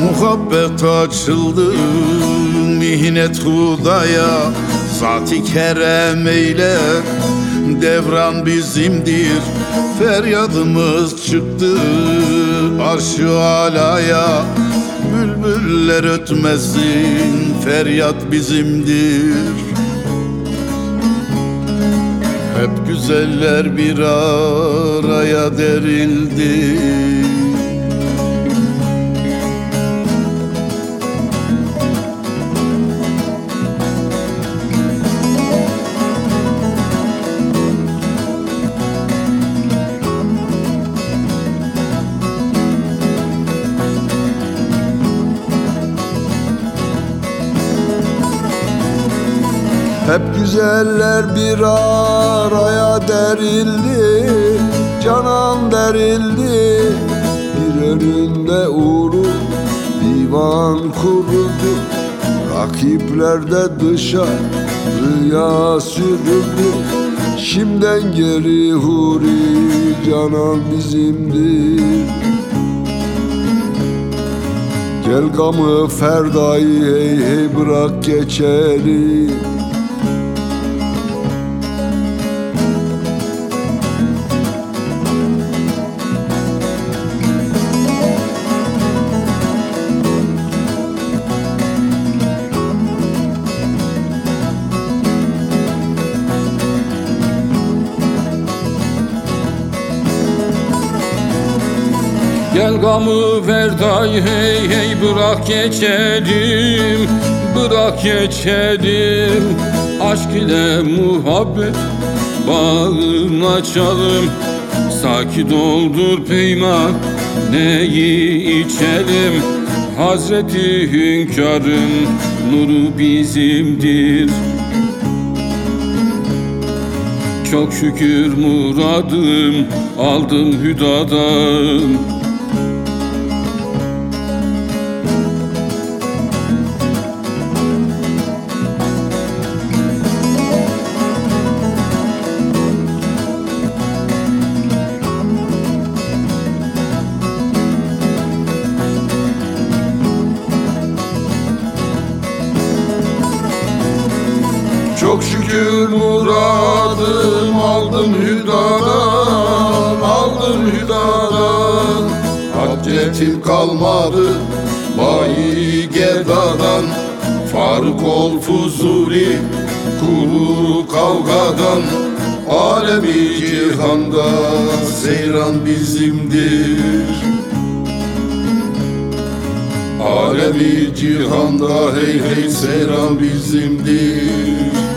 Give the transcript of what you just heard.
Muhabbet açıldı Mihnet hudaya Zati kerem eyle Devran bizimdir. Feryadımız çıktı Arşı alaya. Bülbüller ötmesin Feryat bizimdir. Hep güzeller bir araya derildi Hep güzeller bir araya derildi Canan derildi. Bir önünde uğru divan kuruldu Rakipler de dışa rüya sürüldü. Şimden geri huri canan bizimdir Gel gamı ferdayı hey hey bırak geçelim Gel gamı ver day hey hey bırak geçelim Bırak geçelim. Aşk ile muhabbet bağını açalım Sakin doldur peyman neyi içelim. Hazreti hünkârın nuru bizimdir. Çok şükür muradım aldım hüdadan Çok şükür muradım aldım hüdadan Aldım hüdadan. Haccetim kalmadı bayi gerdadan. Faruk ol fuzuli kuru kavgadan. Alemi cihanda seyran bizimdir. Alemi cihanda hey hey seyran bizimdir